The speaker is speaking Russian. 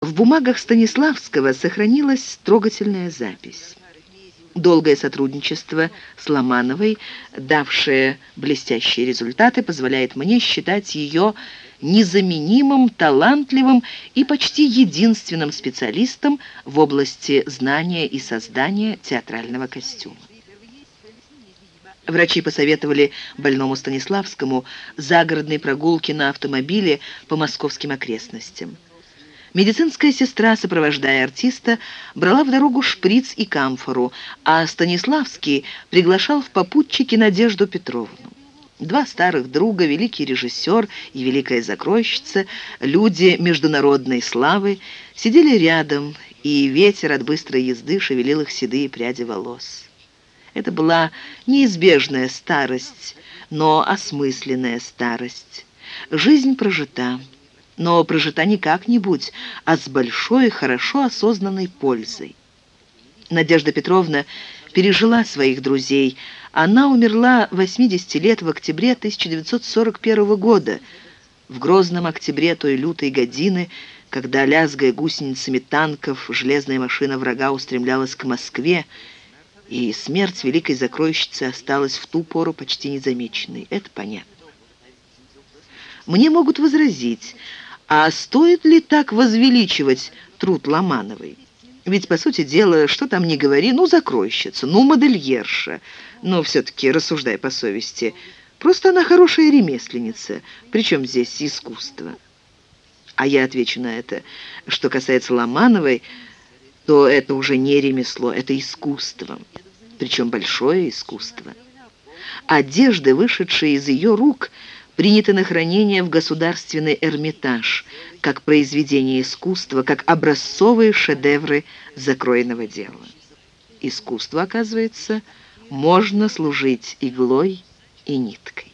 В бумагах Станиславского сохранилась трогательная запись. Долгое сотрудничество с Ломановой, давшее блестящие результаты, позволяет мне считать ее незаменимым, талантливым и почти единственным специалистом в области знания и создания театрального костюма. Врачи посоветовали больному Станиславскому загородные прогулки на автомобиле по московским окрестностям. Медицинская сестра, сопровождая артиста, брала в дорогу шприц и камфору, а Станиславский приглашал в попутчики Надежду Петровну. Два старых друга, великий режиссер и великая закройщица, люди международной славы, сидели рядом, и ветер от быстрой езды шевелил их седые пряди волос. Это была неизбежная старость, но осмысленная старость. Жизнь прожита но прожита не как-нибудь, а с большой, хорошо осознанной пользой. Надежда Петровна пережила своих друзей. Она умерла 80 лет в октябре 1941 года, в грозном октябре той лютой годины, когда, лязгая гусеницами танков, железная машина врага устремлялась к Москве, и смерть великой закройщицы осталась в ту пору почти незамеченной. Это понятно. Мне могут возразить, а стоит ли так возвеличивать труд Ломановой? Ведь, по сути дела, что там не говори, ну, закройщица, ну, модельерша. Но все-таки, рассуждай по совести, просто она хорошая ремесленница. Причем здесь искусство? А я отвечу на это. Что касается Ломановой, то это уже не ремесло, это искусство. Причем большое искусство. Одежды, вышедшие из ее рук – приняты на хранение в Государственный Эрмитаж, как произведение искусства, как образцовые шедевры закроенного дела. Искусство, оказывается, можно служить иглой и ниткой.